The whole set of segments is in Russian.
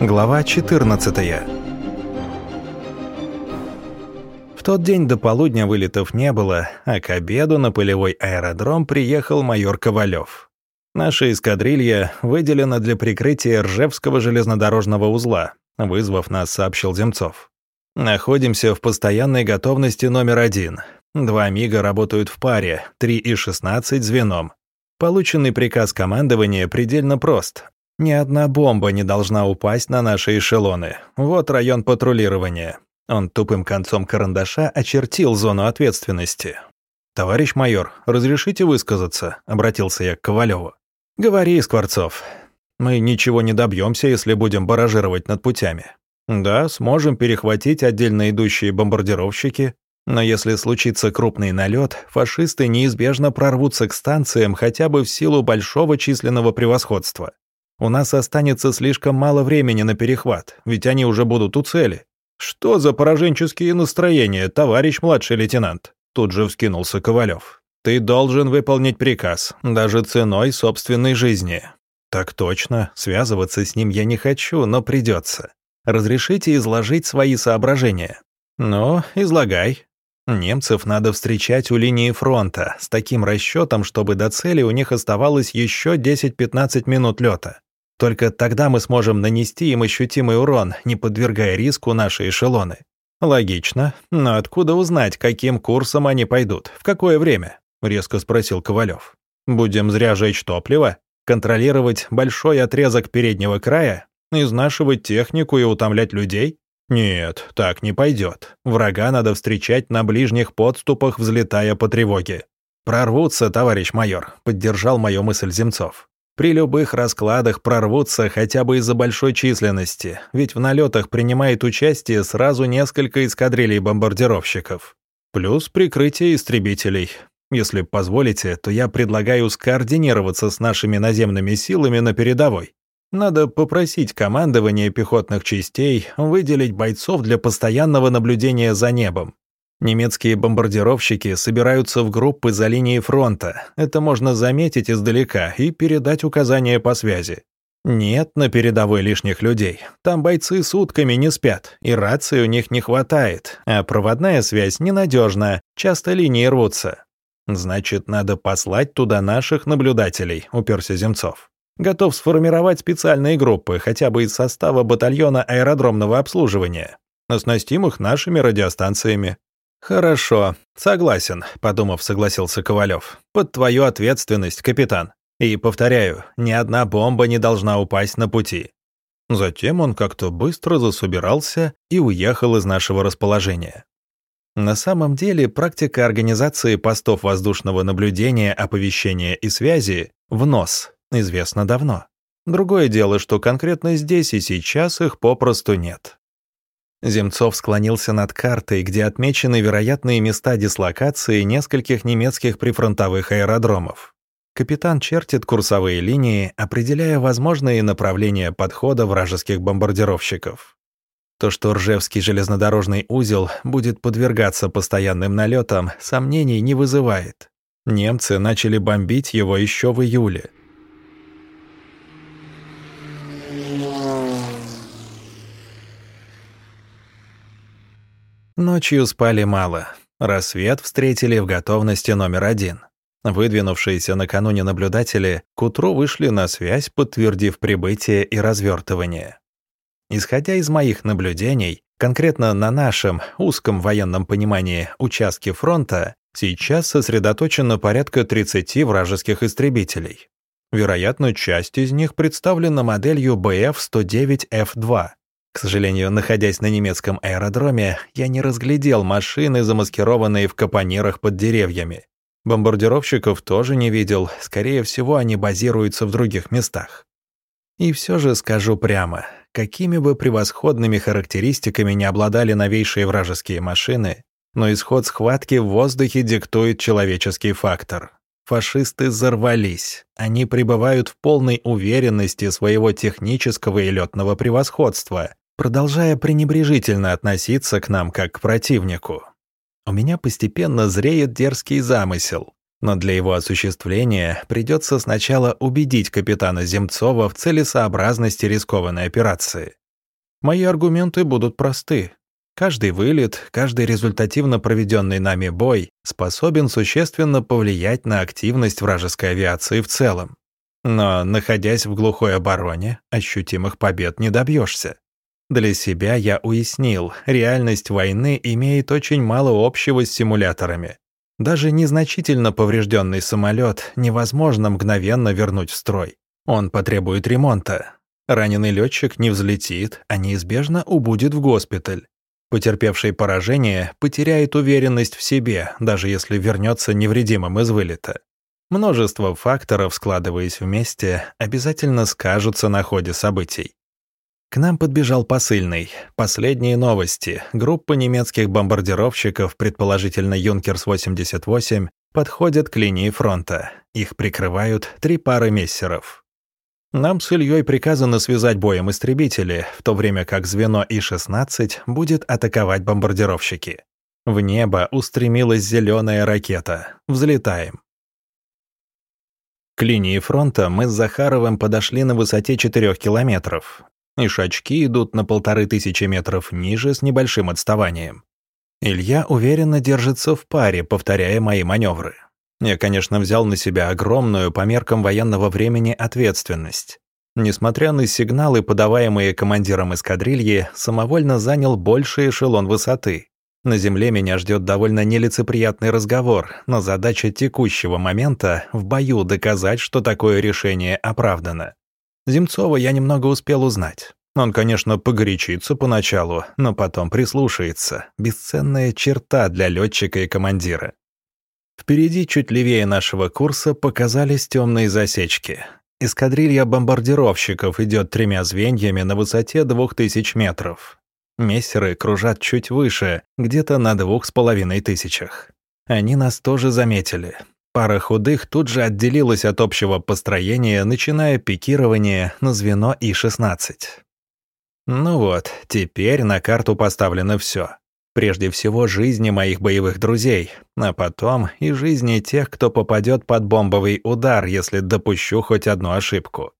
Глава 14 В тот день до полудня вылетов не было, а к обеду на полевой аэродром приехал майор Ковалев. Наша эскадрилья выделена для прикрытия Ржевского железнодорожного узла, вызвав нас, сообщил Земцов. Находимся в постоянной готовности номер один. Два МИГа работают в паре, 3 и 16 звеном. Полученный приказ командования предельно прост ни одна бомба не должна упасть на наши эшелоны. Вот район патрулирования. Он тупым концом карандаша очертил зону ответственности. «Товарищ майор, разрешите высказаться?» — обратился я к Ковалеву. «Говори, Скворцов. Мы ничего не добьемся, если будем баражировать над путями. Да, сможем перехватить отдельно идущие бомбардировщики, но если случится крупный налет, фашисты неизбежно прорвутся к станциям хотя бы в силу большого численного превосходства. У нас останется слишком мало времени на перехват, ведь они уже будут у цели. Что за пораженческие настроения, товарищ младший лейтенант? Тут же вскинулся Ковалев. Ты должен выполнить приказ, даже ценой собственной жизни. Так точно, связываться с ним я не хочу, но придется. Разрешите изложить свои соображения. Ну, излагай. Немцев надо встречать у линии фронта с таким расчетом, чтобы до цели у них оставалось еще 10-15 минут лета. Только тогда мы сможем нанести им ощутимый урон, не подвергая риску наши эшелоны. Логично. Но откуда узнать, каким курсом они пойдут? В какое время? Резко спросил Ковалев. Будем зря жечь топливо? Контролировать большой отрезок переднего края? Изнашивать технику и утомлять людей? Нет, так не пойдет. Врага надо встречать на ближних подступах, взлетая по тревоге. «Прорвутся, товарищ майор», — поддержал мою мысль Земцов. При любых раскладах прорвутся хотя бы из-за большой численности, ведь в налетах принимает участие сразу несколько эскадрилей бомбардировщиков. Плюс прикрытие истребителей. Если позволите, то я предлагаю скоординироваться с нашими наземными силами на передовой. Надо попросить командование пехотных частей выделить бойцов для постоянного наблюдения за небом. Немецкие бомбардировщики собираются в группы за линией фронта. Это можно заметить издалека и передать указания по связи. Нет на передовой лишних людей. Там бойцы сутками не спят, и рации у них не хватает, а проводная связь ненадежна, часто линии рвутся. Значит, надо послать туда наших наблюдателей, уперся Земцов. Готов сформировать специальные группы, хотя бы из состава батальона аэродромного обслуживания. Оснастим их нашими радиостанциями. «Хорошо, согласен», — подумав, согласился Ковалев. «Под твою ответственность, капитан. И, повторяю, ни одна бомба не должна упасть на пути». Затем он как-то быстро засобирался и уехал из нашего расположения. На самом деле, практика организации постов воздушного наблюдения, оповещения и связи в нос известна давно. Другое дело, что конкретно здесь и сейчас их попросту нет. Земцов склонился над картой, где отмечены вероятные места дислокации нескольких немецких прифронтовых аэродромов. Капитан чертит курсовые линии, определяя возможные направления подхода вражеских бомбардировщиков. То, что Ржевский железнодорожный узел будет подвергаться постоянным налетам, сомнений не вызывает. Немцы начали бомбить его еще в июле. Ночью спали мало. Рассвет встретили в готовности номер один. Выдвинувшиеся накануне наблюдатели к утру вышли на связь, подтвердив прибытие и развертывание. Исходя из моих наблюдений, конкретно на нашем узком военном понимании участке фронта, сейчас сосредоточено порядка 30 вражеских истребителей. Вероятно, часть из них представлена моделью BF-109F2, к сожалению, находясь на немецком аэродроме, я не разглядел машины, замаскированные в капонирах под деревьями. Бомбардировщиков тоже не видел, скорее всего, они базируются в других местах. И все же скажу прямо, какими бы превосходными характеристиками не обладали новейшие вражеские машины, но исход схватки в воздухе диктует человеческий фактор. Фашисты взорвались. Они пребывают в полной уверенности своего технического и летного превосходства, продолжая пренебрежительно относиться к нам как к противнику. У меня постепенно зреет дерзкий замысел, но для его осуществления придется сначала убедить капитана Земцова в целесообразности рискованной операции. Мои аргументы будут просты. Каждый вылет, каждый результативно проведенный нами бой способен существенно повлиять на активность вражеской авиации в целом. Но, находясь в глухой обороне, ощутимых побед не добьешься. Для себя я уяснил, реальность войны имеет очень мало общего с симуляторами. Даже незначительно поврежденный самолет невозможно мгновенно вернуть в строй. Он потребует ремонта. Раненый летчик не взлетит, а неизбежно убудет в госпиталь. Потерпевший поражение потеряет уверенность в себе, даже если вернется невредимым из вылета. Множество факторов, складываясь вместе, обязательно скажутся на ходе событий. К нам подбежал посыльный. Последние новости. Группа немецких бомбардировщиков, предположительно «Юнкерс-88», подходят к линии фронта. Их прикрывают три пары мессеров. Нам с Ильей приказано связать боем истребители, в то время как звено И-16 будет атаковать бомбардировщики. В небо устремилась зеленая ракета. Взлетаем. К линии фронта мы с Захаровым подошли на высоте 4 километров и шачки идут на полторы тысячи метров ниже с небольшим отставанием. Илья уверенно держится в паре, повторяя мои маневры. Я, конечно, взял на себя огромную по меркам военного времени ответственность. Несмотря на сигналы, подаваемые командиром эскадрильи, самовольно занял больший эшелон высоты. На земле меня ждет довольно нелицеприятный разговор, но задача текущего момента — в бою доказать, что такое решение оправдано. Земцова я немного успел узнать. Он, конечно, погорячится поначалу, но потом прислушается. Бесценная черта для летчика и командира. Впереди, чуть левее нашего курса, показались темные засечки. Эскадрилья бомбардировщиков идет тремя звеньями на высоте 2000 метров. Мессеры кружат чуть выше, где-то на двух с половиной тысячах. Они нас тоже заметили. Пара худых тут же отделилась от общего построения, начиная пикирование на звено И-16. Ну вот, теперь на карту поставлено все. Прежде всего, жизни моих боевых друзей, а потом и жизни тех, кто попадет под бомбовый удар, если допущу хоть одну ошибку.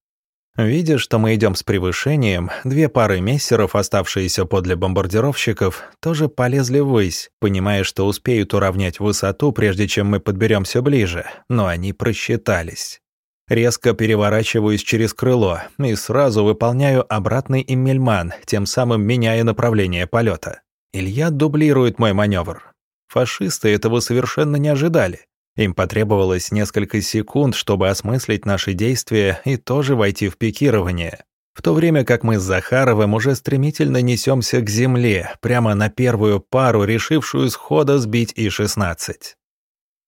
Видя, что мы идем с превышением, две пары мессеров, оставшиеся подле бомбардировщиков, тоже полезли ввысь, понимая, что успеют уравнять высоту, прежде чем мы подберемся ближе, но они просчитались. Резко переворачиваюсь через крыло и сразу выполняю обратный иммельман, тем самым меняя направление полета. Илья дублирует мой маневр. Фашисты этого совершенно не ожидали. Им потребовалось несколько секунд, чтобы осмыслить наши действия и тоже войти в пикирование. В то время как мы с Захаровым уже стремительно несемся к земле, прямо на первую пару, решившую схода сбить И-16.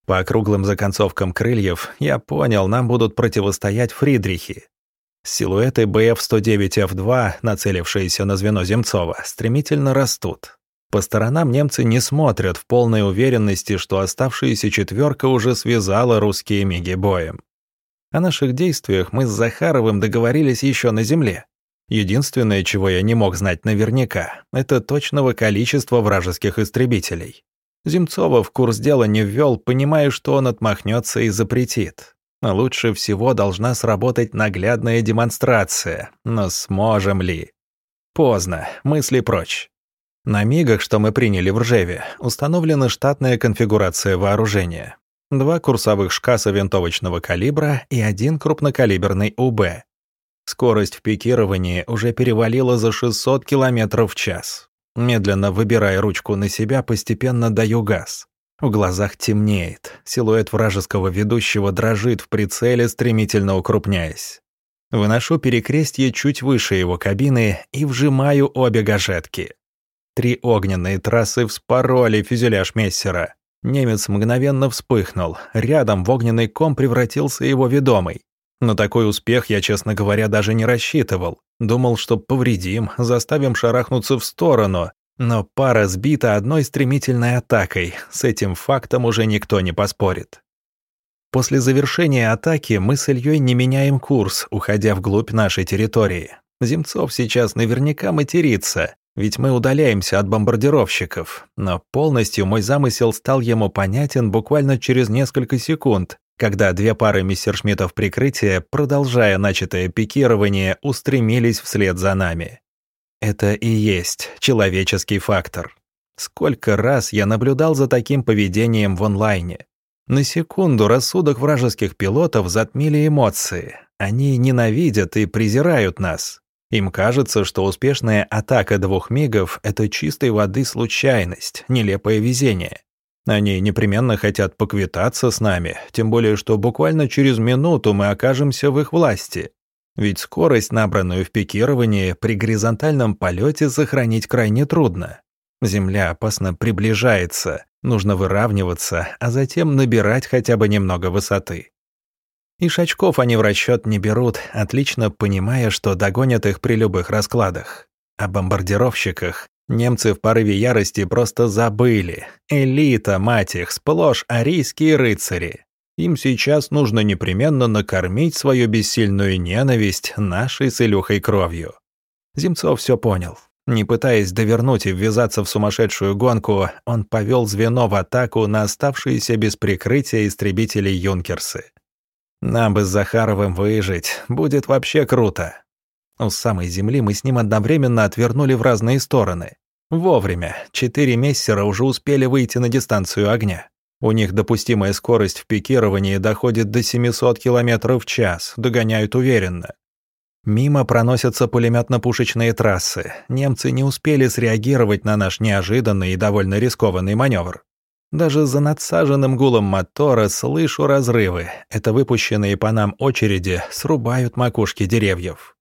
По округлым законцовкам крыльев я понял, нам будут противостоять Фридрихи. Силуэты БФ-109Ф2, нацелившиеся на звено Земцова, стремительно растут. По сторонам немцы не смотрят в полной уверенности, что оставшаяся четверка уже связала русские миги боем. О наших действиях мы с Захаровым договорились еще на земле. Единственное, чего я не мог знать наверняка, это точного количества вражеских истребителей. Земцова в курс дела не ввел, понимая, что он отмахнется и запретит. лучше всего должна сработать наглядная демонстрация. Но сможем ли? Поздно, мысли прочь. На мигах, что мы приняли в Ржеве, установлена штатная конфигурация вооружения. Два курсовых шкаса винтовочного калибра и один крупнокалиберный УБ. Скорость в пикировании уже перевалила за 600 км в час. Медленно выбирая ручку на себя, постепенно даю газ. В глазах темнеет, силуэт вражеского ведущего дрожит в прицеле, стремительно укрупняясь. Выношу перекрестье чуть выше его кабины и вжимаю обе гашетки. Три огненные трассы вспороли фюзеляж Мессера. Немец мгновенно вспыхнул. Рядом в огненный ком превратился его ведомый. На такой успех я, честно говоря, даже не рассчитывал. Думал, что повредим, заставим шарахнуться в сторону. Но пара сбита одной стремительной атакой. С этим фактом уже никто не поспорит. После завершения атаки мы с Ильей не меняем курс, уходя вглубь нашей территории. Земцов сейчас наверняка матерится, ведь мы удаляемся от бомбардировщиков, но полностью мой замысел стал ему понятен буквально через несколько секунд, когда две пары мессершмиттов прикрытия, продолжая начатое пикирование, устремились вслед за нами. Это и есть человеческий фактор. Сколько раз я наблюдал за таким поведением в онлайне. На секунду рассудок вражеских пилотов затмили эмоции. Они ненавидят и презирают нас. Им кажется, что успешная атака двух мигов — это чистой воды случайность, нелепое везение. Они непременно хотят поквитаться с нами, тем более что буквально через минуту мы окажемся в их власти. Ведь скорость, набранную в пикировании, при горизонтальном полете сохранить крайне трудно. Земля опасно приближается, нужно выравниваться, а затем набирать хотя бы немного высоты. И шачков они в расчет не берут, отлично понимая, что догонят их при любых раскладах. О бомбардировщиках немцы в порыве ярости просто забыли. Элита, мать их, сплошь арийские рыцари. Им сейчас нужно непременно накормить свою бессильную ненависть нашей с Илюхой кровью. Земцов все понял. Не пытаясь довернуть и ввязаться в сумасшедшую гонку, он повел звено в атаку на оставшиеся без прикрытия истребители Юнкерсы. Нам бы с Захаровым выжить, будет вообще круто. У самой земли мы с ним одновременно отвернули в разные стороны. Вовремя, четыре мессера уже успели выйти на дистанцию огня. У них допустимая скорость в пикировании доходит до 700 км в час, догоняют уверенно. Мимо проносятся пулеметно-пушечные трассы. Немцы не успели среагировать на наш неожиданный и довольно рискованный маневр. Даже за надсаженным гулом мотора слышу разрывы. Это выпущенные по нам очереди срубают макушки деревьев.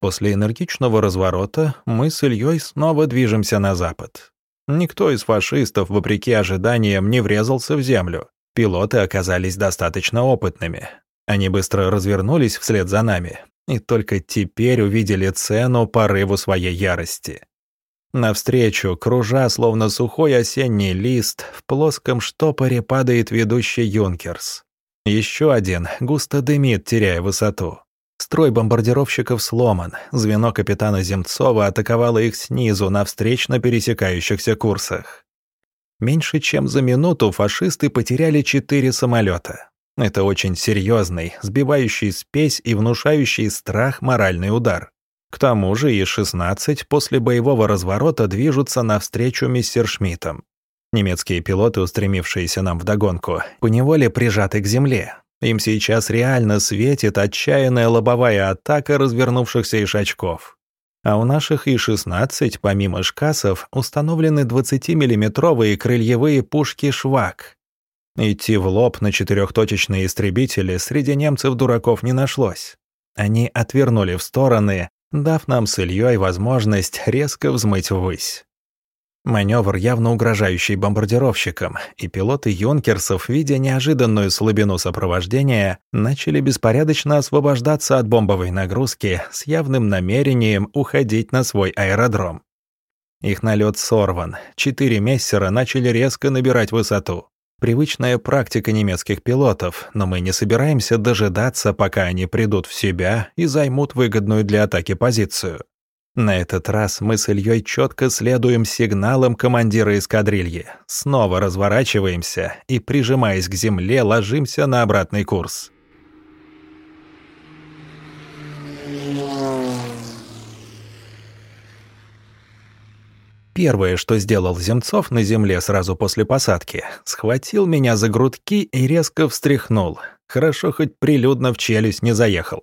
После энергичного разворота мы с Ильей снова движемся на запад. Никто из фашистов, вопреки ожиданиям, не врезался в землю. Пилоты оказались достаточно опытными. Они быстро развернулись вслед за нами и только теперь увидели цену порыву своей ярости. Навстречу, кружа, словно сухой осенний лист, в плоском штопоре падает ведущий Юнкерс. Еще один густо дымит, теряя высоту. Строй бомбардировщиков сломан. Звено капитана Земцова атаковало их снизу на встречно пересекающихся курсах. Меньше чем за минуту фашисты потеряли четыре самолета. Это очень серьезный, сбивающий спесь и внушающий страх моральный удар. К тому же И-16 после боевого разворота движутся навстречу мистершмиттам. Немецкие пилоты, устремившиеся нам вдогонку, поневоле прижаты к земле, им сейчас реально светит отчаянная лобовая атака развернувшихся ишачков. А у наших И-16, помимо шкасов, установлены 20-миллиметровые крыльевые пушки «Швак». Идти в лоб на четырехточечные истребители среди немцев дураков не нашлось. Они отвернули в стороны, дав нам с Ильей возможность резко взмыть ввысь. Маневр явно угрожающий бомбардировщикам, и пилоты юнкерсов, видя неожиданную слабину сопровождения, начали беспорядочно освобождаться от бомбовой нагрузки с явным намерением уходить на свой аэродром. Их налет сорван, четыре мессера начали резко набирать высоту. Привычная практика немецких пилотов, но мы не собираемся дожидаться, пока они придут в себя и займут выгодную для атаки позицию. На этот раз мы с Ильей четко следуем сигналам командира эскадрильи. Снова разворачиваемся и, прижимаясь к земле, ложимся на обратный курс. Первое, что сделал Земцов на земле сразу после посадки, схватил меня за грудки и резко встряхнул. Хорошо хоть прилюдно в челюсть не заехал.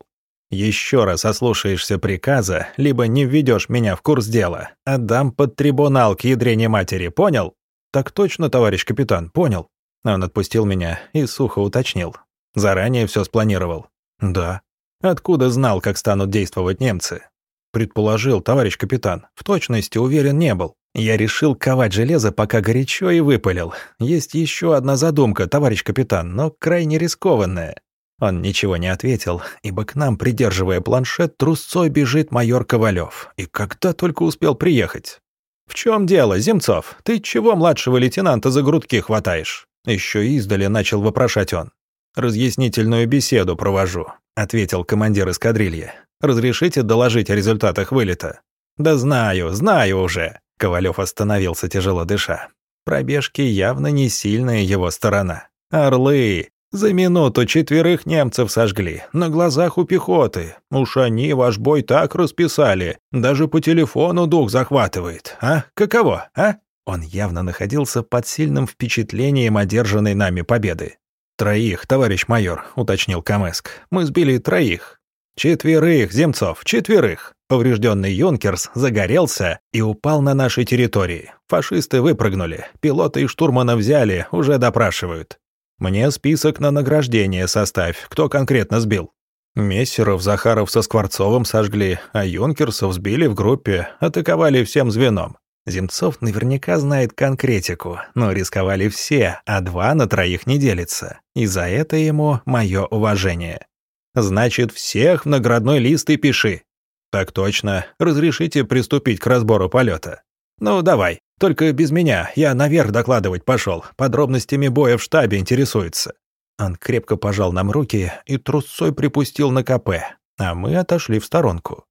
Еще раз ослушаешься приказа, либо не введешь меня в курс дела, отдам под трибунал к ядрене матери, понял? Так точно, товарищ капитан, понял. Он отпустил меня и сухо уточнил. Заранее все спланировал. Да. Откуда знал, как станут действовать немцы? Предположил, товарищ капитан. В точности уверен не был. Я решил ковать железо, пока горячо, и выпалил. Есть еще одна задумка, товарищ капитан, но крайне рискованная. Он ничего не ответил, ибо к нам, придерживая планшет, трусцой бежит майор Ковалев. И когда только успел приехать. «В чем дело, Земцов? Ты чего младшего лейтенанта за грудки хватаешь?» Еще издали начал вопрошать он. «Разъяснительную беседу провожу», — ответил командир эскадрильи. «Разрешите доложить о результатах вылета?» «Да знаю, знаю уже», — Ковалев остановился, тяжело дыша. Пробежки явно не сильная его сторона. «Орлы! За минуту четверых немцев сожгли, на глазах у пехоты. Уж они ваш бой так расписали, даже по телефону дух захватывает. А? Каково, а?» Он явно находился под сильным впечатлением одержанной нами победы. «Троих, товарищ майор», — уточнил Камеск. «Мы сбили троих». «Четверых, Земцов, четверых». Поврежденный Юнкерс загорелся и упал на нашей территории. Фашисты выпрыгнули, пилота и штурмана взяли, уже допрашивают. Мне список на награждение составь, кто конкретно сбил. Мессеров, Захаров со Скворцовым сожгли, а Юнкерсов сбили в группе, атаковали всем звеном. Земцов наверняка знает конкретику, но рисковали все, а два на троих не делится. И за это ему мое уважение. Значит, всех в наградной лист и пиши. Так точно. Разрешите приступить к разбору полета. Ну, давай. Только без меня. Я наверх докладывать пошел. Подробностями боя в штабе интересуется. Он крепко пожал нам руки и трусцой припустил на КП, а мы отошли в сторонку.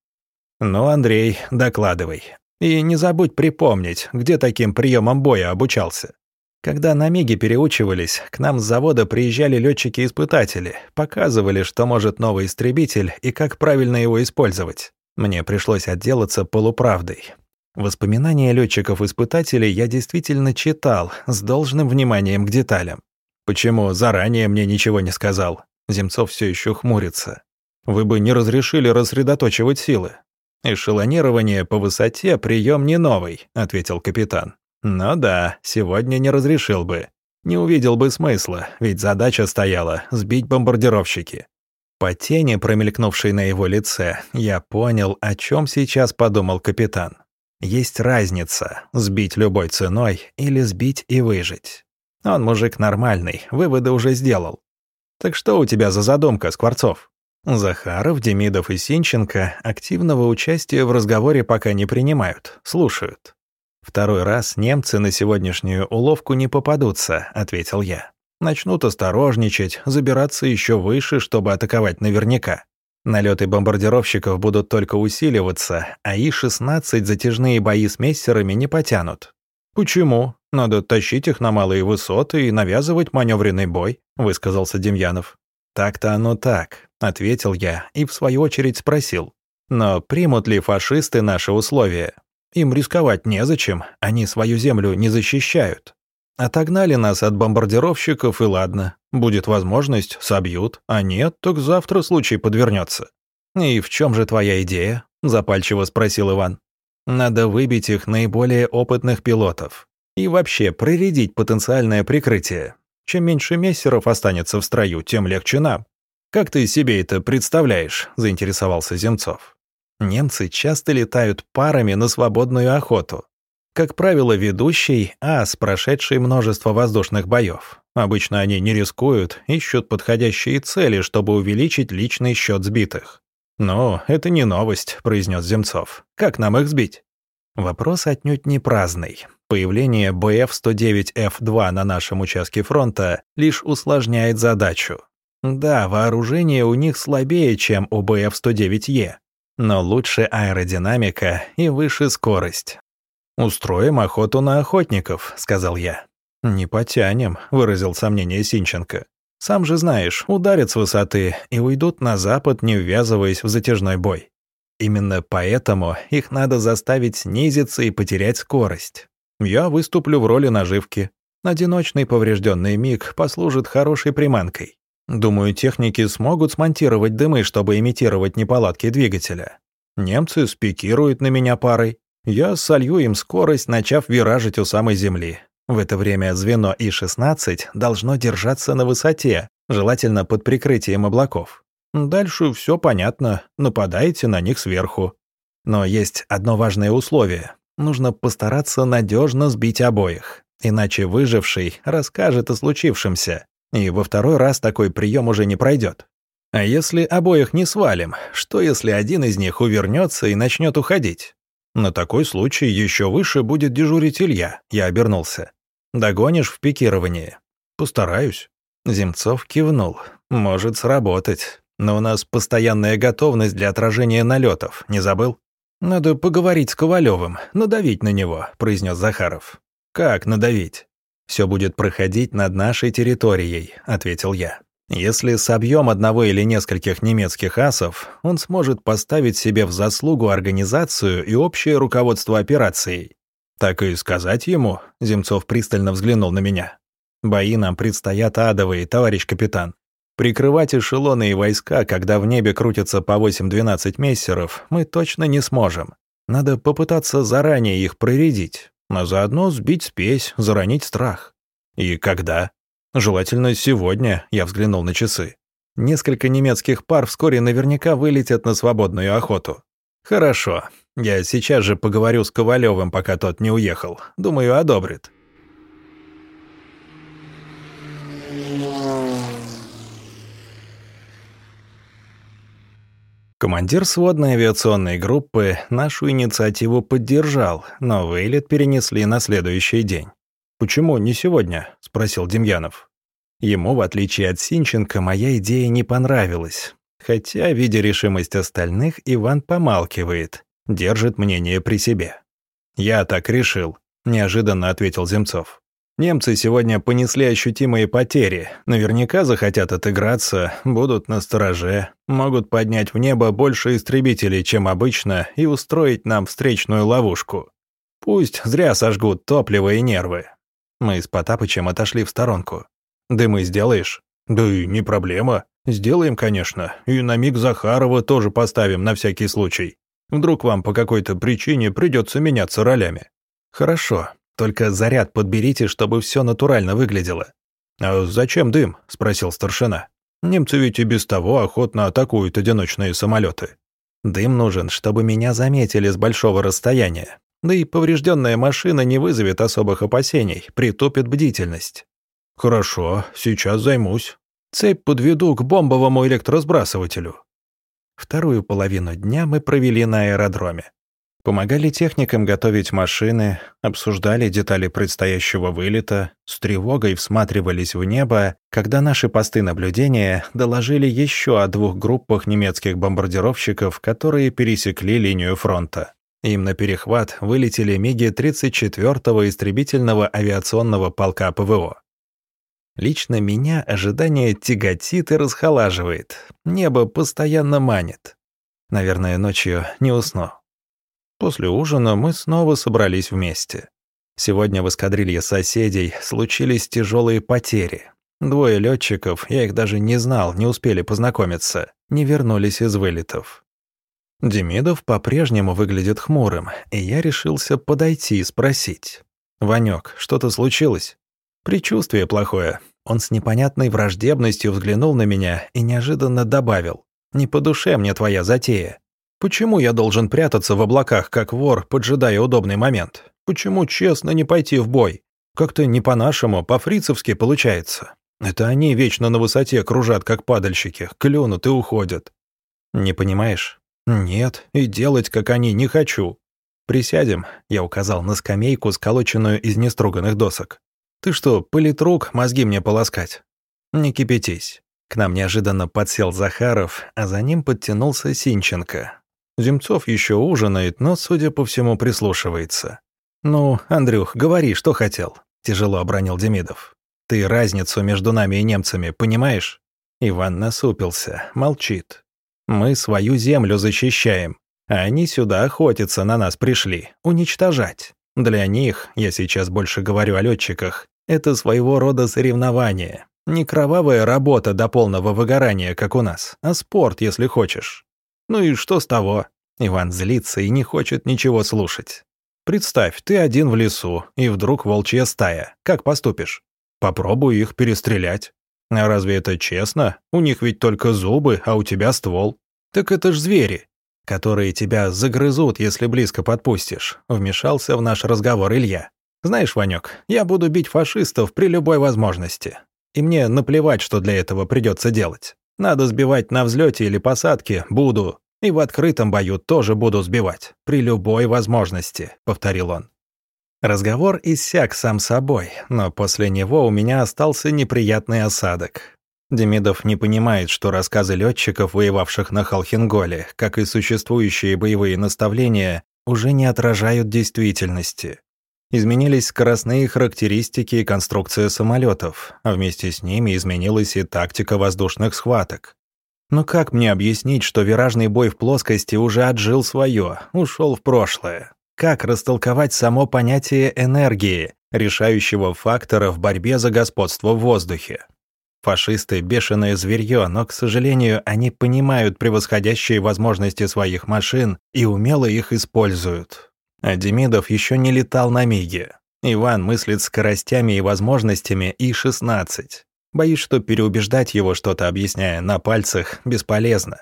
«Ну, Андрей, докладывай. И не забудь припомнить, где таким приемом боя обучался. Когда на Миге переучивались, к нам с завода приезжали летчики испытатели показывали, что может новый истребитель и как правильно его использовать. Мне пришлось отделаться полуправдой. Воспоминания летчиков-испытателей я действительно читал, с должным вниманием к деталям. Почему заранее мне ничего не сказал? Земцов все еще хмурится. Вы бы не разрешили рассредоточивать силы. «Эшелонирование по высоте — прием не новый», — ответил капитан. «Ну да, сегодня не разрешил бы. Не увидел бы смысла, ведь задача стояла — сбить бомбардировщики». По тени, промелькнувшей на его лице, я понял, о чем сейчас подумал капитан. Есть разница — сбить любой ценой или сбить и выжить. Он мужик нормальный, выводы уже сделал. Так что у тебя за задумка, Скворцов? Захаров, Демидов и Синченко активного участия в разговоре пока не принимают, слушают. «Второй раз немцы на сегодняшнюю уловку не попадутся», — ответил я. «Начнут осторожничать, забираться еще выше, чтобы атаковать наверняка. Налеты бомбардировщиков будут только усиливаться, а И-16 затяжные бои с мессерами не потянут». «Почему? Надо тащить их на малые высоты и навязывать маневренный бой», — высказался Демьянов. «Так-то оно так», — ответил я и в свою очередь спросил. «Но примут ли фашисты наши условия? Им рисковать незачем, они свою землю не защищают. Отогнали нас от бомбардировщиков, и ладно. Будет возможность, собьют, а нет, так завтра случай подвернется». «И в чем же твоя идея?» — запальчиво спросил Иван. «Надо выбить их наиболее опытных пилотов. И вообще проредить потенциальное прикрытие. Чем меньше мессеров останется в строю, тем легче нам. Как ты себе это представляешь?» – заинтересовался Земцов. Немцы часто летают парами на свободную охоту. Как правило, ведущий – ас, прошедший множество воздушных боев. Обычно они не рискуют, ищут подходящие цели, чтобы увеличить личный счет сбитых. «Но это не новость», – произнес Земцов. «Как нам их сбить?» Вопрос отнюдь не праздный. Появление БФ-109Ф2 на нашем участке фронта лишь усложняет задачу. Да, вооружение у них слабее, чем у БФ-109Е, но лучше аэродинамика и выше скорость. «Устроим охоту на охотников», — сказал я. «Не потянем», — выразил сомнение Синченко. «Сам же знаешь, ударят с высоты и уйдут на запад, не ввязываясь в затяжной бой. Именно поэтому их надо заставить снизиться и потерять скорость. Я выступлю в роли наживки. Одиночный поврежденный миг послужит хорошей приманкой. Думаю, техники смогут смонтировать дымы, чтобы имитировать неполадки двигателя. Немцы спикируют на меня парой. Я солью им скорость, начав виражить у самой земли. В это время звено И-16 должно держаться на высоте, желательно под прикрытием облаков. Дальше все понятно, нападайте на них сверху. Но есть одно важное условие. Нужно постараться надежно сбить обоих, иначе выживший расскажет о случившемся, и во второй раз такой прием уже не пройдет. А если обоих не свалим, что если один из них увернется и начнет уходить? На такой случай еще выше будет дежурить Илья, я обернулся. Догонишь в пикировании? Постараюсь. Земцов кивнул. Может сработать. Но у нас постоянная готовность для отражения налетов, не забыл? «Надо поговорить с Ковалевым, надавить на него», — произнес Захаров. «Как надавить?» «Все будет проходить над нашей территорией», — ответил я. Если собьем одного или нескольких немецких асов, он сможет поставить себе в заслугу организацию и общее руководство операцией. Так и сказать ему, Земцов пристально взглянул на меня. Бои нам предстоят адовые, товарищ капитан. Прикрывать эшелоны и войска, когда в небе крутятся по 8-12 мессеров, мы точно не сможем. Надо попытаться заранее их проредить, а заодно сбить спесь, заронить страх. И когда? Желательно сегодня, я взглянул на часы. Несколько немецких пар вскоре наверняка вылетят на свободную охоту. Хорошо. Я сейчас же поговорю с Ковалевым, пока тот не уехал. Думаю, одобрит. Командир сводной авиационной группы нашу инициативу поддержал, но вылет перенесли на следующий день. «Почему не сегодня?» — спросил Демьянов. Ему, в отличие от Синченко, моя идея не понравилась. Хотя, видя решимость остальных, Иван помалкивает, держит мнение при себе. «Я так решил», — неожиданно ответил Земцов. «Немцы сегодня понесли ощутимые потери, наверняка захотят отыграться, будут на стороже, могут поднять в небо больше истребителей, чем обычно, и устроить нам встречную ловушку. Пусть зря сожгут топливо и нервы, мы с Потапычем отошли в сторонку. «Дымы сделаешь?» «Да и не проблема. Сделаем, конечно. И на миг Захарова тоже поставим на всякий случай. Вдруг вам по какой-то причине придется меняться ролями». «Хорошо. Только заряд подберите, чтобы все натурально выглядело». «А зачем дым?» – спросил старшина. «Немцы ведь и без того охотно атакуют одиночные самолеты. Дым нужен, чтобы меня заметили с большого расстояния. Да и поврежденная машина не вызовет особых опасений, притупит бдительность. Хорошо, сейчас займусь. Цепь подведу к бомбовому электросбрасывателю. Вторую половину дня мы провели на аэродроме. Помогали техникам готовить машины, обсуждали детали предстоящего вылета, с тревогой всматривались в небо, когда наши посты наблюдения доложили еще о двух группах немецких бомбардировщиков, которые пересекли линию фронта. Им на перехват вылетели миги 34-го истребительного авиационного полка ПВО. Лично меня ожидание тяготит и расхолаживает. Небо постоянно манит. Наверное, ночью не усну. После ужина мы снова собрались вместе. Сегодня в эскадрилье соседей случились тяжелые потери. Двое летчиков, я их даже не знал, не успели познакомиться, не вернулись из вылетов. Демидов по-прежнему выглядит хмурым, и я решился подойти и спросить. «Ванёк, что-то случилось?» «Предчувствие плохое». Он с непонятной враждебностью взглянул на меня и неожиданно добавил. «Не по душе мне твоя затея. Почему я должен прятаться в облаках, как вор, поджидая удобный момент? Почему честно не пойти в бой? Как-то не по-нашему, по-фрицевски получается. Это они вечно на высоте кружат, как падальщики, клюнут и уходят. Не понимаешь? «Нет, и делать, как они, не хочу. Присядем», — я указал на скамейку, сколоченную из неструганных досок. «Ты что, политрук, мозги мне полоскать?» «Не кипятись». К нам неожиданно подсел Захаров, а за ним подтянулся Синченко. Земцов еще ужинает, но, судя по всему, прислушивается. «Ну, Андрюх, говори, что хотел», — тяжело обронил Демидов. «Ты разницу между нами и немцами понимаешь?» Иван насупился, молчит. Мы свою землю защищаем, а они сюда охотиться на нас пришли, уничтожать. Для них, я сейчас больше говорю о летчиках, это своего рода соревнование. Не кровавая работа до полного выгорания, как у нас, а спорт, если хочешь. Ну и что с того? Иван злится и не хочет ничего слушать. Представь, ты один в лесу, и вдруг волчья стая. Как поступишь? Попробуй их перестрелять. А разве это честно? У них ведь только зубы, а у тебя ствол. Так это ж звери, которые тебя загрызут, если близко подпустишь», — вмешался в наш разговор Илья. «Знаешь, Ванек, я буду бить фашистов при любой возможности. И мне наплевать, что для этого придется делать. Надо сбивать на взлете или посадке, буду. И в открытом бою тоже буду сбивать. При любой возможности», — повторил он. Разговор иссяк сам собой, но после него у меня остался неприятный осадок. Демидов не понимает, что рассказы летчиков, воевавших на Халхинголе, как и существующие боевые наставления, уже не отражают действительности. Изменились скоростные характеристики и конструкция самолетов, а вместе с ними изменилась и тактика воздушных схваток. Но как мне объяснить, что виражный бой в плоскости уже отжил свое, ушел в прошлое? Как растолковать само понятие энергии, решающего фактора в борьбе за господство в воздухе? Фашисты – бешеное зверье, но, к сожалению, они понимают превосходящие возможности своих машин и умело их используют. А Демидов еще не летал на Миге. Иван мыслит скоростями и возможностями И-16. Боюсь, что переубеждать его, что-то объясняя на пальцах, бесполезно.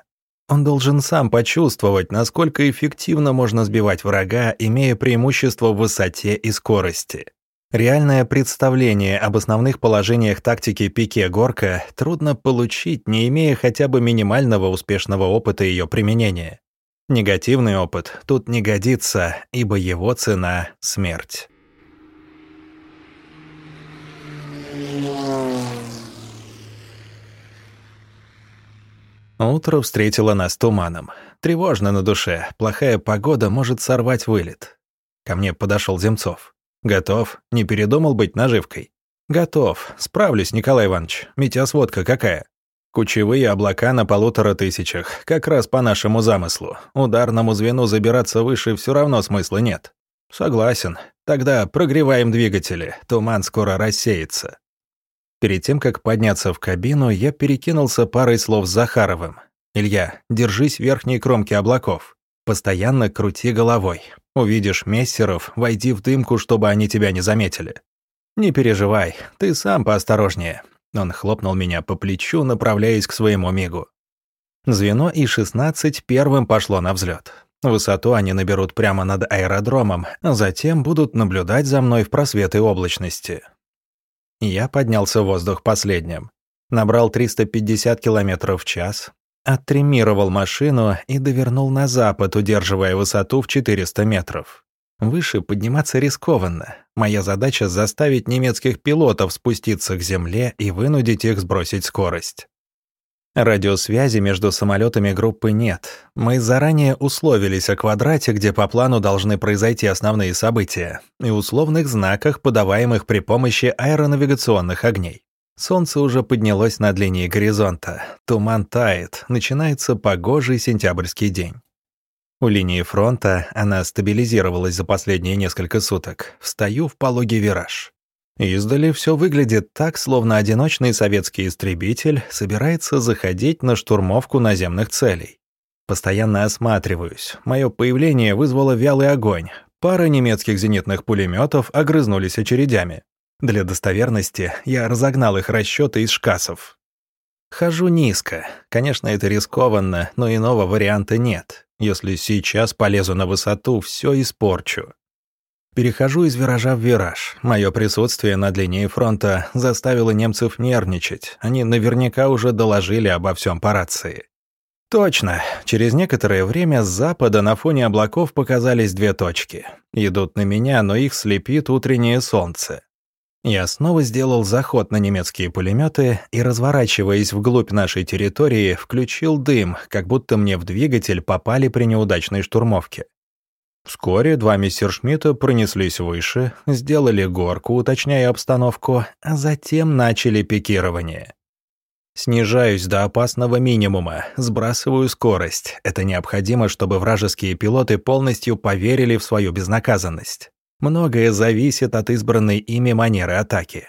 Он должен сам почувствовать, насколько эффективно можно сбивать врага, имея преимущество в высоте и скорости. Реальное представление об основных положениях тактики пике-горка трудно получить, не имея хотя бы минимального успешного опыта ее применения. Негативный опыт тут не годится, ибо его цена — смерть. Утро встретило нас туманом. Тревожно на душе, плохая погода может сорвать вылет. Ко мне подошел Земцов. «Готов? Не передумал быть наживкой?» «Готов. Справлюсь, Николай Иванович. Метеосводка какая?» Кучевые облака на полутора тысячах, как раз по нашему замыслу. Ударному звену забираться выше все равно смысла нет. Согласен. Тогда прогреваем двигатели, туман скоро рассеется. Перед тем, как подняться в кабину, я перекинулся парой слов с Захаровым. «Илья, держись верхней кромки облаков. Постоянно крути головой. Увидишь мессеров, войди в дымку, чтобы они тебя не заметили. Не переживай, ты сам поосторожнее. Он хлопнул меня по плечу, направляясь к своему мигу. Звено И-16 первым пошло на взлет. Высоту они наберут прямо над аэродромом, а затем будут наблюдать за мной в просветы облачности. Я поднялся в воздух последним. Набрал 350 км в час, оттримировал машину и довернул на запад, удерживая высоту в 400 метров. Выше подниматься рискованно. Моя задача — заставить немецких пилотов спуститься к земле и вынудить их сбросить скорость. Радиосвязи между самолетами группы нет. Мы заранее условились о квадрате, где по плану должны произойти основные события, и условных знаках, подаваемых при помощи аэронавигационных огней. Солнце уже поднялось над линией горизонта. Туман тает, начинается погожий сентябрьский день. У линии фронта она стабилизировалась за последние несколько суток. Встаю в пологий вираж. Издали все выглядит так, словно одиночный советский истребитель собирается заходить на штурмовку наземных целей. Постоянно осматриваюсь. Мое появление вызвало вялый огонь. Пара немецких зенитных пулеметов огрызнулись очередями. Для достоверности я разогнал их расчеты из шкасов. Хожу низко. Конечно, это рискованно, но иного варианта нет. Если сейчас полезу на высоту, все испорчу. Перехожу из виража в вираж. Мое присутствие над линией фронта заставило немцев нервничать. Они наверняка уже доложили обо всем по рации. Точно. Через некоторое время с запада на фоне облаков показались две точки. Идут на меня, но их слепит утреннее солнце. Я снова сделал заход на немецкие пулеметы и, разворачиваясь вглубь нашей территории, включил дым, как будто мне в двигатель попали при неудачной штурмовке. Вскоре два мессершмитта пронеслись выше, сделали горку, уточняя обстановку, а затем начали пикирование. Снижаюсь до опасного минимума, сбрасываю скорость. Это необходимо, чтобы вражеские пилоты полностью поверили в свою безнаказанность. Многое зависит от избранной ими манеры атаки.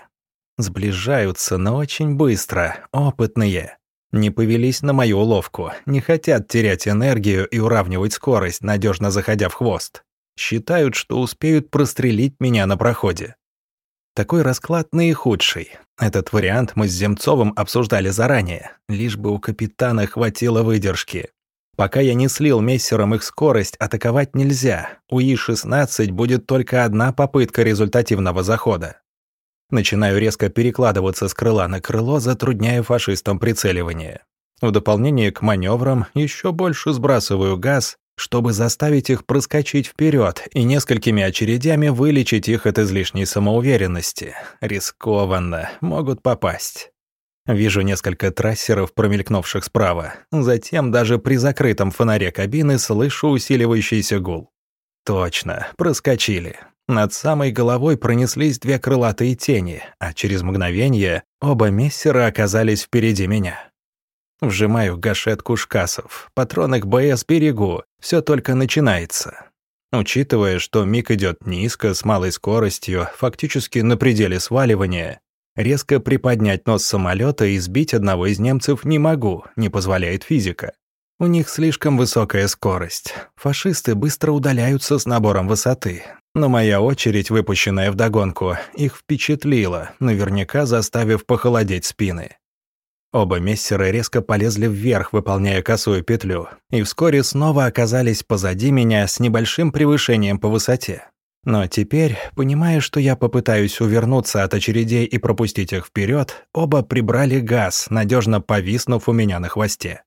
Сближаются, но очень быстро, опытные. Не повелись на мою уловку, не хотят терять энергию и уравнивать скорость, надежно заходя в хвост. Считают, что успеют прострелить меня на проходе. Такой расклад наихудший. Этот вариант мы с Земцовым обсуждали заранее, лишь бы у капитана хватило выдержки. Пока я не слил мессером их скорость, атаковать нельзя. У И-16 будет только одна попытка результативного захода. Начинаю резко перекладываться с крыла на крыло, затрудняя фашистам прицеливание. В дополнение к маневрам еще больше сбрасываю газ, чтобы заставить их проскочить вперед и несколькими очередями вылечить их от излишней самоуверенности. Рискованно, могут попасть. Вижу несколько трассеров, промелькнувших справа. Затем даже при закрытом фонаре кабины слышу усиливающийся гул. Точно, проскочили. Над самой головой пронеслись две крылатые тени, а через мгновение оба мессера оказались впереди меня. Вжимаю гашетку шкасов, патроны к БС берегу, все только начинается. Учитывая, что миг идет низко, с малой скоростью, фактически на пределе сваливания, резко приподнять нос самолета и сбить одного из немцев не могу, не позволяет физика. У них слишком высокая скорость. Фашисты быстро удаляются с набором высоты. Но моя очередь, выпущенная вдогонку, их впечатлила, наверняка заставив похолодеть спины. Оба мессера резко полезли вверх, выполняя косую петлю, и вскоре снова оказались позади меня с небольшим превышением по высоте. Но теперь, понимая, что я попытаюсь увернуться от очередей и пропустить их вперед, оба прибрали газ, надежно повиснув у меня на хвосте.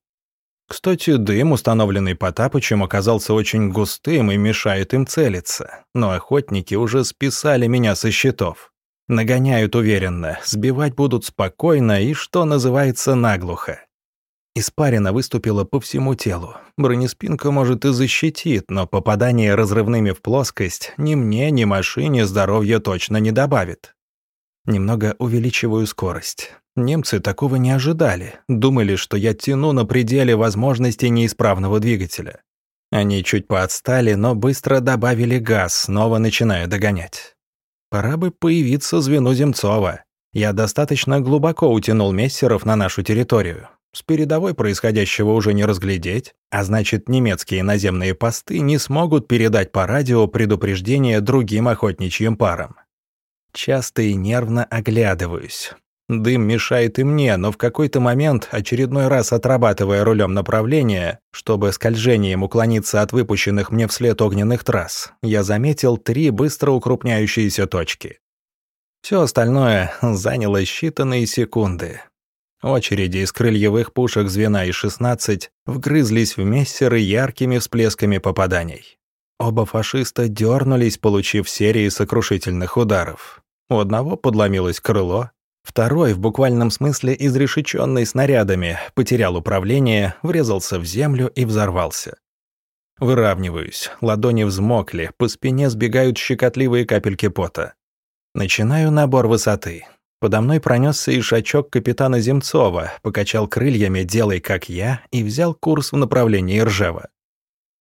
Кстати, дым, установленный Потапычем, оказался очень густым и мешает им целиться. Но охотники уже списали меня со счетов. Нагоняют уверенно, сбивать будут спокойно и, что называется, наглухо. Испарина выступила по всему телу. Бронеспинка, может, и защитит, но попадание разрывными в плоскость ни мне, ни машине здоровья точно не добавит. Немного увеличиваю скорость. Немцы такого не ожидали, думали, что я тяну на пределе возможностей неисправного двигателя. Они чуть поотстали, но быстро добавили газ, снова начиная догонять. Пора бы появиться звено Земцова. Я достаточно глубоко утянул мессеров на нашу территорию. С передовой происходящего уже не разглядеть, а значит, немецкие наземные посты не смогут передать по радио предупреждение другим охотничьим парам. Часто и нервно оглядываюсь. Дым мешает и мне, но в какой-то момент, очередной раз отрабатывая рулем направления, чтобы скольжением уклониться от выпущенных мне вслед огненных трасс, я заметил три быстро укрупняющиеся точки. Все остальное заняло считанные секунды. Очереди из крыльевых пушек звена И-16 вгрызлись в мессеры яркими всплесками попаданий. Оба фашиста дернулись, получив серии сокрушительных ударов. У одного подломилось крыло, Второй, в буквальном смысле изрешеченный снарядами, потерял управление, врезался в землю и взорвался. Выравниваюсь, ладони взмокли, по спине сбегают щекотливые капельки пота. Начинаю набор высоты. Подо мной пронесся ишачок капитана Земцова, покачал крыльями «делай как я» и взял курс в направлении Ржева.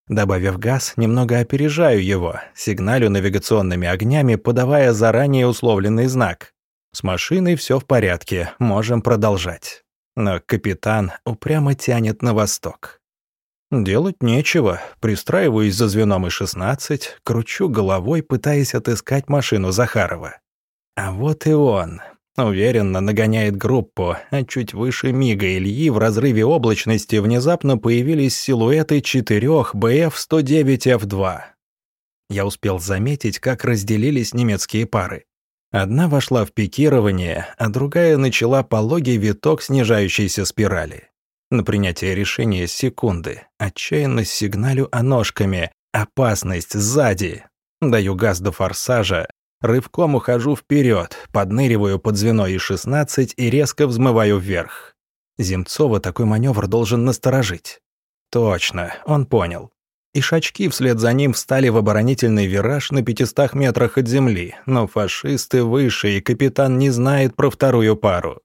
Добавив газ, немного опережаю его, сигналю навигационными огнями, подавая заранее условленный знак. С машиной все в порядке, можем продолжать. Но капитан упрямо тянет на восток. Делать нечего, пристраиваюсь за звеном и 16, кручу головой, пытаясь отыскать машину Захарова. А вот и он. Уверенно нагоняет группу, а чуть выше Мига Ильи в разрыве облачности внезапно появились силуэты четырех БФ-109Ф2. Я успел заметить, как разделились немецкие пары. Одна вошла в пикирование, а другая начала пологий виток снижающейся спирали. На принятие решения секунды. Отчаянно сигналю о ножками. Опасность сзади. Даю газ до форсажа. Рывком ухожу вперед, подныриваю под звено И-16 и резко взмываю вверх. Земцова такой маневр должен насторожить. Точно, он понял. И шачки вслед за ним встали в оборонительный вираж на 500 метрах от земли, но фашисты выше, и капитан не знает про вторую пару.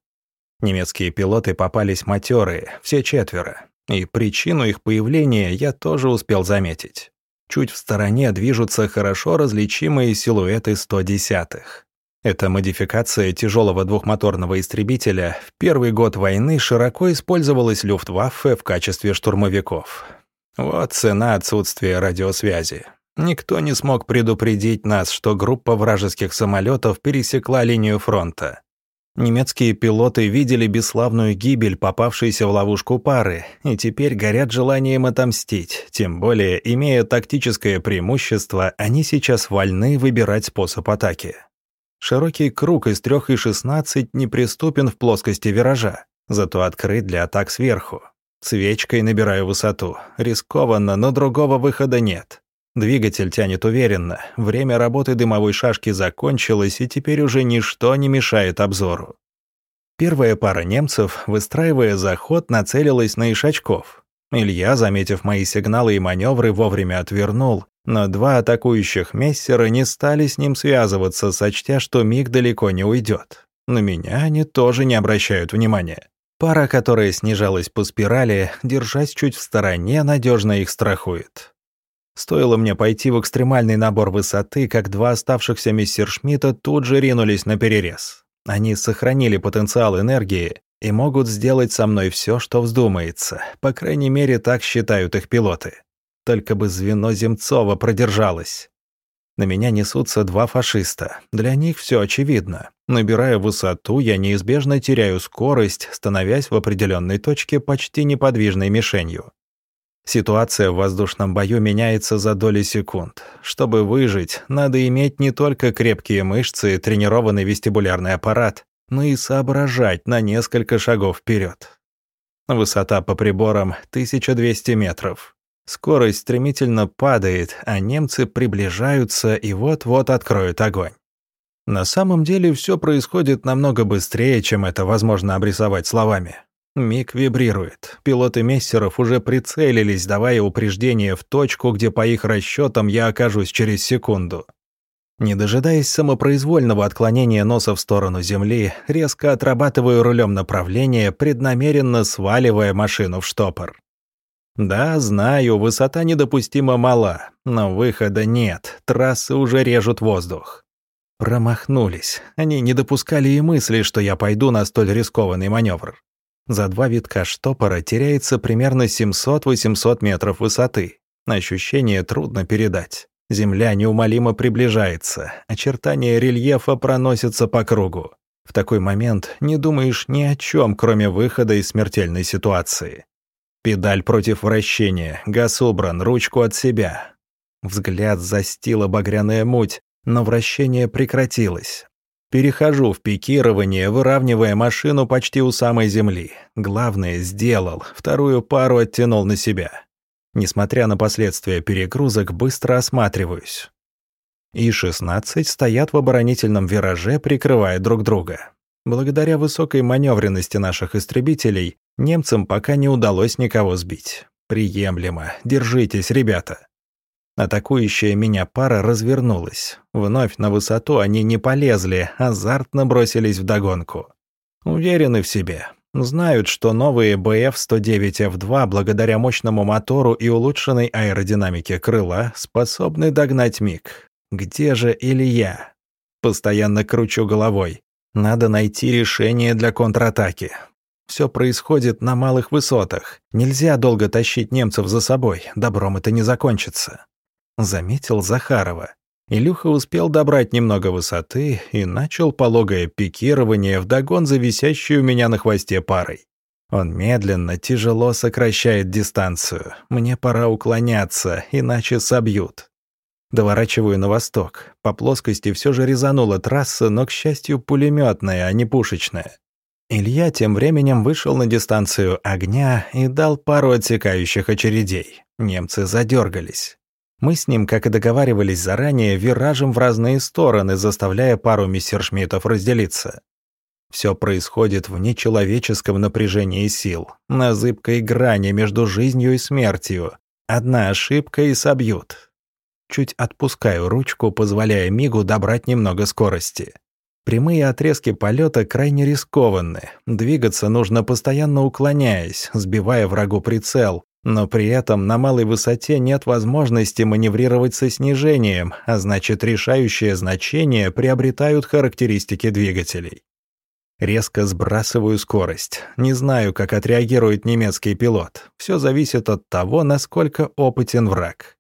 Немецкие пилоты попались матерые, все четверо. И причину их появления я тоже успел заметить. Чуть в стороне движутся хорошо различимые силуэты 110-х. Эта модификация тяжелого двухмоторного истребителя в первый год войны широко использовалась Люфтваффе в качестве штурмовиков. Вот цена отсутствия радиосвязи. Никто не смог предупредить нас, что группа вражеских самолетов пересекла линию фронта. Немецкие пилоты видели бесславную гибель попавшейся в ловушку пары и теперь горят желанием отомстить, тем более, имея тактическое преимущество, они сейчас вольны выбирать способ атаки. Широкий круг из трех и 16 неприступен в плоскости виража, зато открыт для атак сверху. Свечкой набираю высоту. Рискованно, но другого выхода нет. Двигатель тянет уверенно. Время работы дымовой шашки закончилось, и теперь уже ничто не мешает обзору. Первая пара немцев, выстраивая заход, нацелилась на Ишачков. Илья, заметив мои сигналы и маневры, вовремя отвернул, Но два атакующих мессера не стали с ним связываться, сочтя, что миг далеко не уйдет. На меня они тоже не обращают внимания. Пара, которая снижалась по спирали, держась чуть в стороне, надежно их страхует. Стоило мне пойти в экстремальный набор высоты, как два оставшихся мессершмитта тут же ринулись на перерез. Они сохранили потенциал энергии и могут сделать со мной все, что вздумается. По крайней мере, так считают их пилоты. Только бы звено Земцова продержалось. На меня несутся два фашиста. Для них все очевидно. Набирая высоту, я неизбежно теряю скорость, становясь в определенной точке почти неподвижной мишенью. Ситуация в воздушном бою меняется за доли секунд. Чтобы выжить, надо иметь не только крепкие мышцы и тренированный вестибулярный аппарат, но и соображать на несколько шагов вперед. Высота по приборам 1200 метров. Скорость стремительно падает, а немцы приближаются и вот-вот откроют огонь. На самом деле все происходит намного быстрее, чем это возможно обрисовать словами. Миг вибрирует. Пилоты мессеров уже прицелились, давая упреждение в точку, где по их расчетам я окажусь через секунду. Не дожидаясь самопроизвольного отклонения носа в сторону земли, резко отрабатываю рулем направления, преднамеренно сваливая машину в штопор. Да, знаю, высота недопустимо мала, но выхода нет, трассы уже режут воздух. Промахнулись. Они не допускали и мысли, что я пойду на столь рискованный маневр. За два витка штопора теряется примерно 700-800 метров высоты. Ощущение трудно передать. Земля неумолимо приближается, очертания рельефа проносятся по кругу. В такой момент не думаешь ни о чем, кроме выхода из смертельной ситуации. Педаль против вращения, газ убран, ручку от себя. Взгляд застила багряная муть, но вращение прекратилось. Перехожу в пикирование, выравнивая машину почти у самой земли. Главное, сделал, вторую пару оттянул на себя. Несмотря на последствия перегрузок, быстро осматриваюсь. И-16 стоят в оборонительном вираже, прикрывая друг друга. Благодаря высокой маневренности наших истребителей, немцам пока не удалось никого сбить. Приемлемо. Держитесь, ребята. Атакующая меня пара развернулась. Вновь на высоту они не полезли, азартно бросились вдогонку. Уверены в себе. Знают, что новые БФ-109Ф2 благодаря мощному мотору и улучшенной аэродинамике крыла способны догнать МиГ. Где же Илья? Постоянно кручу головой. Надо найти решение для контратаки. Все происходит на малых высотах. Нельзя долго тащить немцев за собой, добром это не закончится. Заметил Захарова. Илюха успел добрать немного высоты и начал пологое пикирование вдогон за висящую у меня на хвосте парой. Он медленно, тяжело сокращает дистанцию. Мне пора уклоняться, иначе собьют. Доворачиваю на восток. По плоскости все же резанула трасса, но, к счастью, пулеметная, а не пушечная. Илья тем временем вышел на дистанцию огня и дал пару отсекающих очередей. Немцы задергались. Мы с ним, как и договаривались заранее, виражем в разные стороны, заставляя пару мессершмиттов разделиться. Все происходит в нечеловеческом напряжении сил, на зыбкой грани между жизнью и смертью. Одна ошибка и собьют. Чуть отпускаю ручку, позволяя Мигу добрать немного скорости. Прямые отрезки полета крайне рискованны. Двигаться нужно постоянно уклоняясь, сбивая врагу прицел, но при этом на малой высоте нет возможности маневрировать со снижением, а значит решающее значение приобретают характеристики двигателей. Резко сбрасываю скорость. Не знаю, как отреагирует немецкий пилот. Все зависит от того, насколько опытен враг.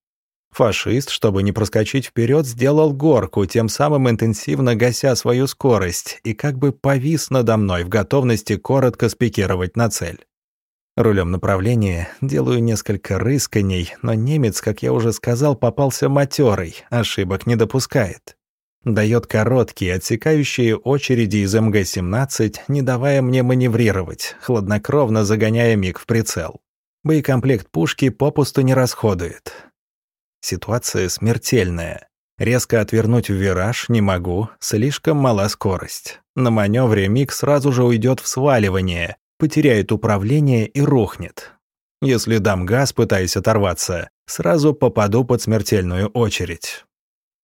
Фашист, чтобы не проскочить вперед, сделал горку, тем самым интенсивно гася свою скорость, и как бы повис надо мной в готовности коротко спикировать на цель. Рулем направления делаю несколько рысканий, но немец, как я уже сказал, попался матерый, ошибок не допускает. Дает короткие, отсекающие очереди из МГ-17, не давая мне маневрировать, хладнокровно загоняя миг в прицел. Боекомплект пушки попусту не расходует. Ситуация смертельная. Резко отвернуть в вираж не могу, слишком мала скорость. На маневре миг сразу же уйдет в сваливание, потеряет управление и рухнет. Если дам газ, пытаясь оторваться, сразу попаду под смертельную очередь.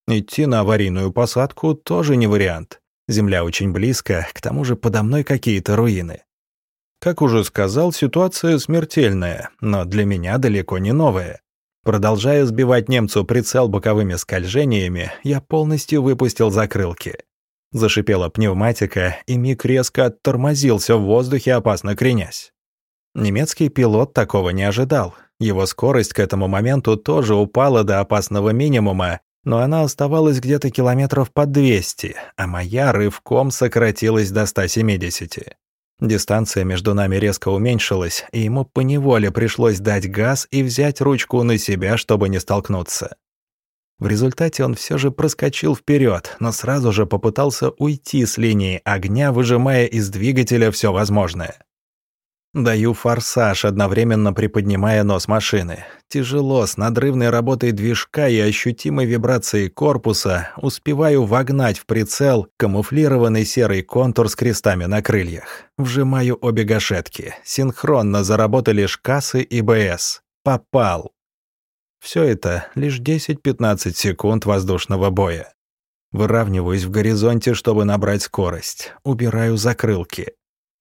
Идти на аварийную посадку тоже не вариант. Земля очень близко, к тому же подо мной какие-то руины. Как уже сказал, ситуация смертельная, но для меня далеко не новая. Продолжая сбивать немцу прицел боковыми скольжениями, я полностью выпустил закрылки. Зашипела пневматика, и миг резко оттормозился в воздухе, опасно кренясь. Немецкий пилот такого не ожидал. Его скорость к этому моменту тоже упала до опасного минимума, но она оставалась где-то километров по 200, а моя рывком сократилась до 170. Дистанция между нами резко уменьшилась, и ему поневоле пришлось дать газ и взять ручку на себя, чтобы не столкнуться. В результате он все же проскочил вперед, но сразу же попытался уйти с линии огня, выжимая из двигателя все возможное. Даю форсаж, одновременно приподнимая нос машины. Тяжело, с надрывной работой движка и ощутимой вибрацией корпуса успеваю вогнать в прицел камуфлированный серый контур с крестами на крыльях. Вжимаю обе гашетки. Синхронно заработали шкасы и БС. Попал. Все это лишь 10-15 секунд воздушного боя. Выравниваюсь в горизонте, чтобы набрать скорость. Убираю закрылки.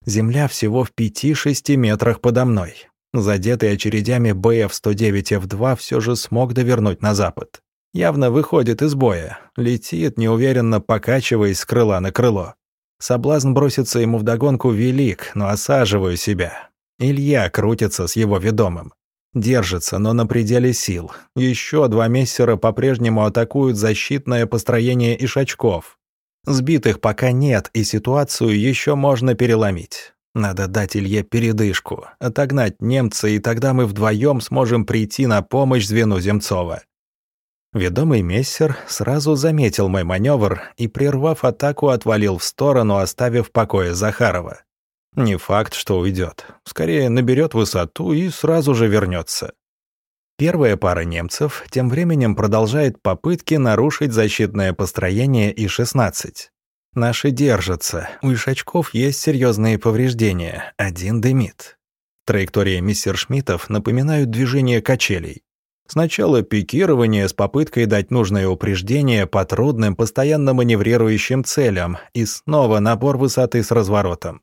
Земля всего в 5-6 метрах подо мной. Задетый очередями БФ-109Ф2 все же смог довернуть на запад. Явно выходит из боя. Летит, неуверенно покачиваясь с крыла на крыло. Соблазн броситься ему вдогонку велик, но осаживаю себя. Илья крутится с его ведомым. Держится, но на пределе сил. Еще два мессера по-прежнему атакуют защитное построение ишачков. Сбитых пока нет, и ситуацию еще можно переломить. Надо дать Илье передышку, отогнать немца, и тогда мы вдвоем сможем прийти на помощь звену Земцова. Ведомый мессер сразу заметил мой маневр и, прервав атаку, отвалил в сторону, оставив в покое Захарова. Не факт, что уйдет. Скорее наберет высоту и сразу же вернется. Первая пара немцев тем временем продолжает попытки нарушить защитное построение И-16. Наши держатся, у ишачков есть серьезные повреждения, один дымит. Траектории мистершмиттов напоминают движение качелей. Сначала пикирование с попыткой дать нужное упреждение по трудным, постоянно маневрирующим целям, и снова набор высоты с разворотом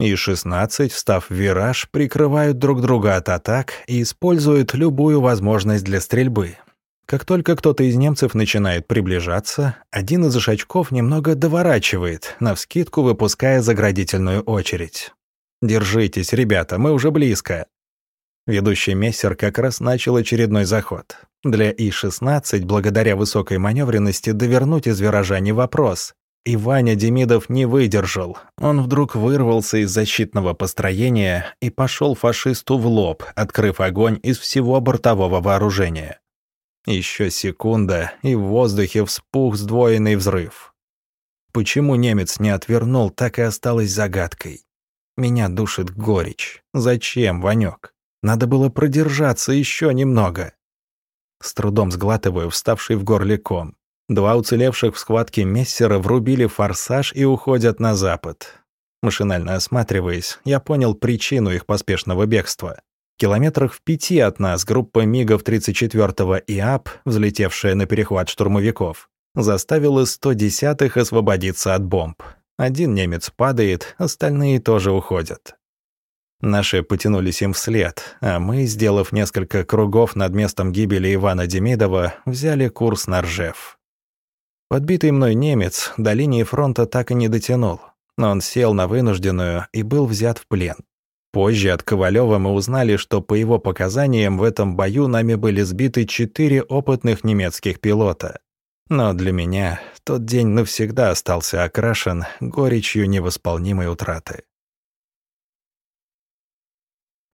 и 16, встав в вираж, прикрывают друг друга от атак и используют любую возможность для стрельбы. Как только кто-то из немцев начинает приближаться, один из ишачков немного доворачивает, навскидку выпуская заградительную очередь. «Держитесь, ребята, мы уже близко». Ведущий мессер как раз начал очередной заход. Для И-16, благодаря высокой маневренности, довернуть из виража не вопрос. И Ваня Демидов не выдержал. Он вдруг вырвался из защитного построения и пошел фашисту в лоб, открыв огонь из всего бортового вооружения. Еще секунда, и в воздухе вспух сдвоенный взрыв. Почему немец не отвернул, так и осталось загадкой. Меня душит горечь. Зачем, Ванек? Надо было продержаться еще немного. С трудом сглатываю вставший в горле ком. Два уцелевших в схватке мессера врубили форсаж и уходят на запад. Машинально осматриваясь, я понял причину их поспешного бегства. Километрах в пяти от нас группа МИГов 34-го ИАП, взлетевшая на перехват штурмовиков, заставила 110-х освободиться от бомб. Один немец падает, остальные тоже уходят. Наши потянулись им вслед, а мы, сделав несколько кругов над местом гибели Ивана Демидова, взяли курс на Ржев. Подбитый мной немец до линии фронта так и не дотянул, но он сел на вынужденную и был взят в плен. Позже от Ковалева мы узнали, что по его показаниям в этом бою нами были сбиты четыре опытных немецких пилота. Но для меня тот день навсегда остался окрашен горечью невосполнимой утраты.